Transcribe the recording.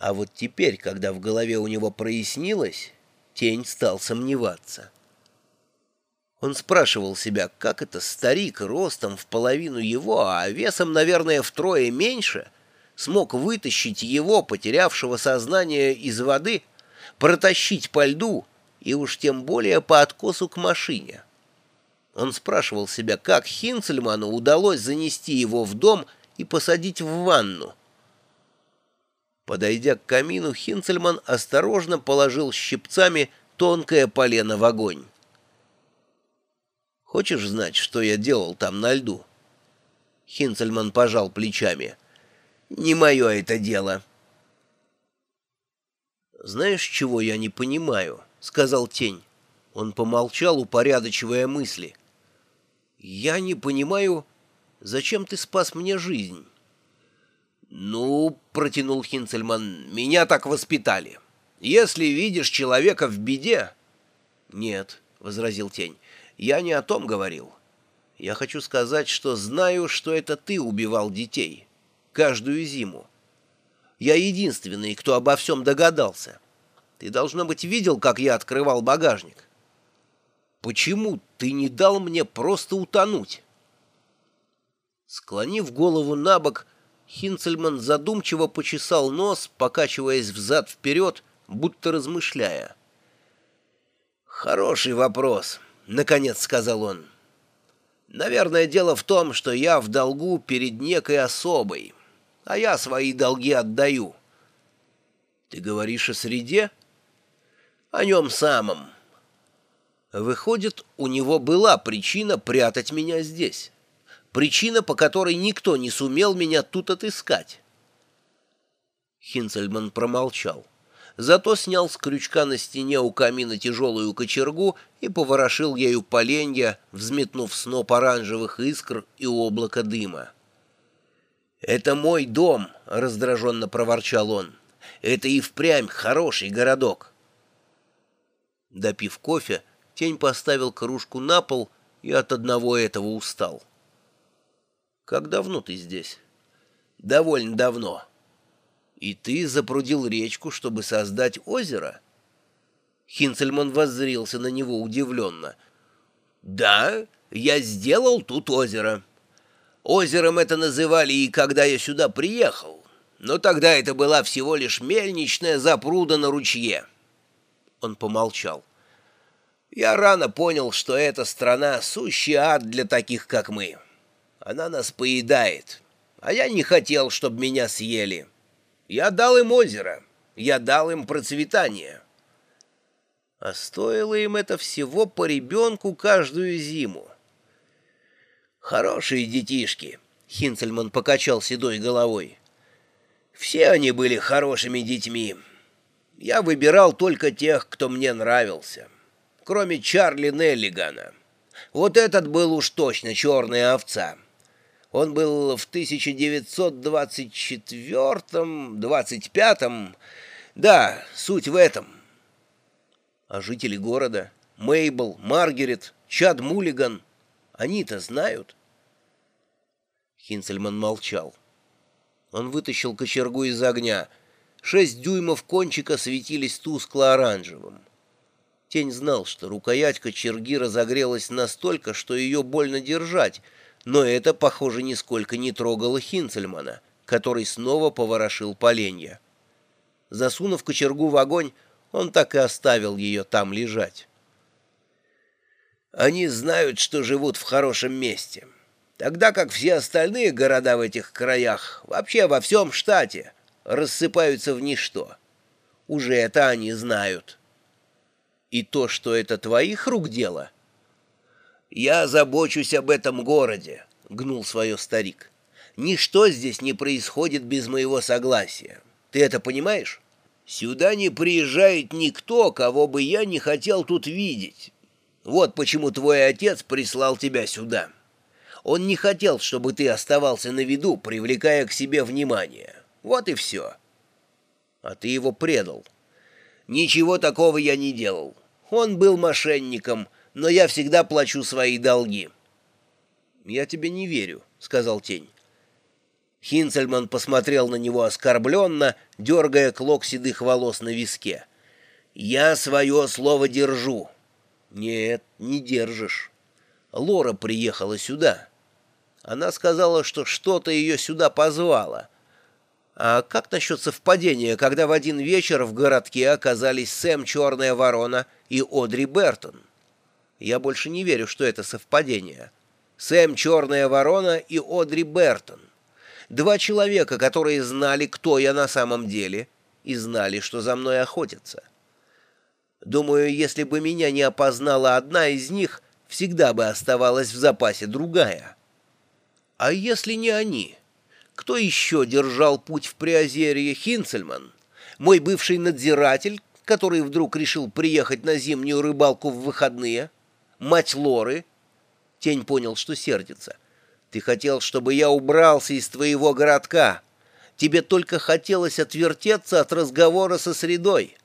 А вот теперь, когда в голове у него прояснилось, тень стал сомневаться. Он спрашивал себя, как это старик ростом в половину его, а весом, наверное, втрое меньше, смог вытащить его, потерявшего сознание, из воды, протащить по льду и уж тем более по откосу к машине. Он спрашивал себя, как Хинцельману удалось занести его в дом и посадить в ванну. Подойдя к камину, Хинцельман осторожно положил щипцами тонкое полено в огонь. «Хочешь знать, что я делал там на льду?» Хинцельман пожал плечами. «Не мое это дело». «Знаешь, чего я не понимаю?» — сказал тень. Он помолчал, упорядочивая мысли. «Я не понимаю, зачем ты спас мне жизнь?» «Ну, — протянул Хинцельман, — меня так воспитали. Если видишь человека в беде...» «Нет», — возразил Тень, — «я не о том говорил. Я хочу сказать, что знаю, что это ты убивал детей. Каждую зиму. Я единственный, кто обо всем догадался. Ты, должно быть, видел, как я открывал багажник. Почему ты не дал мне просто утонуть?» Склонив голову на бок, — Хинцельман задумчиво почесал нос, покачиваясь взад-вперед, будто размышляя. «Хороший вопрос», — наконец сказал он. «Наверное, дело в том, что я в долгу перед некой особой, а я свои долги отдаю». «Ты говоришь о среде?» «О нем самом». «Выходит, у него была причина прятать меня здесь» причина, по которой никто не сумел меня тут отыскать. Хинцельман промолчал. Зато снял с крючка на стене у камина тяжелую кочергу и поворошил ею поленья, взметнув сноп оранжевых искр и облако дыма. «Это мой дом», — раздраженно проворчал он. «Это и впрямь хороший городок». Допив кофе, тень поставил кружку на пол и от одного этого устал. Как давно ты здесь? Довольно давно. И ты запрудил речку, чтобы создать озеро? Хинцельман воззрился на него удивленно. Да, я сделал тут озеро. Озером это называли и когда я сюда приехал. Но тогда это была всего лишь мельничная запруда на ручье. Он помолчал. Я рано понял, что эта страна — сущий ад для таких, как мы. Она нас поедает. А я не хотел, чтобы меня съели. Я дал им озеро. Я дал им процветание. А стоило им это всего по ребенку каждую зиму. Хорошие детишки, Хинцельман покачал седой головой. Все они были хорошими детьми. Я выбирал только тех, кто мне нравился. Кроме Чарли Неллигана. Вот этот был уж точно черная овца. Он был в 1924-м, 25-м. Да, суть в этом. А жители города, Мейбл, Маргарет, Чад Мулиган, они-то знают? Хинцельман молчал. Он вытащил кочергу из огня. Шесть дюймов кончика светились тускло-оранжевым. Тень знал, что рукоять кочерги разогрелась настолько, что ее больно держать — но это, похоже, нисколько не трогало Хинцельмана, который снова поворошил поленья. Засунув кочергу в огонь, он так и оставил ее там лежать. «Они знают, что живут в хорошем месте, тогда как все остальные города в этих краях, вообще во всем штате, рассыпаются в ничто. Уже это они знают. И то, что это твоих рук дело — «Я забочусь об этом городе», — гнул свое старик. «Ничто здесь не происходит без моего согласия. Ты это понимаешь? Сюда не приезжает никто, кого бы я не хотел тут видеть. Вот почему твой отец прислал тебя сюда. Он не хотел, чтобы ты оставался на виду, привлекая к себе внимание. Вот и все. А ты его предал. Ничего такого я не делал. Он был мошенником, — но я всегда плачу свои долги». «Я тебе не верю», — сказал Тень. Хинцельман посмотрел на него оскорбленно, дергая клок седых волос на виске. «Я свое слово держу». «Нет, не держишь. Лора приехала сюда. Она сказала, что что-то ее сюда позвало. А как насчет совпадения, когда в один вечер в городке оказались Сэм Черная Ворона и Одри Бертон? Я больше не верю, что это совпадение. Сэм Черная Ворона и Одри Бертон. Два человека, которые знали, кто я на самом деле, и знали, что за мной охотятся. Думаю, если бы меня не опознала одна из них, всегда бы оставалась в запасе другая. А если не они? Кто еще держал путь в Приозерье Хинцельман? Мой бывший надзиратель, который вдруг решил приехать на зимнюю рыбалку в выходные? Мать Лоры? Тень понял, что сердится. Ты хотел, чтобы я убрался из твоего городка. Тебе только хотелось отвертеться от разговора со средой.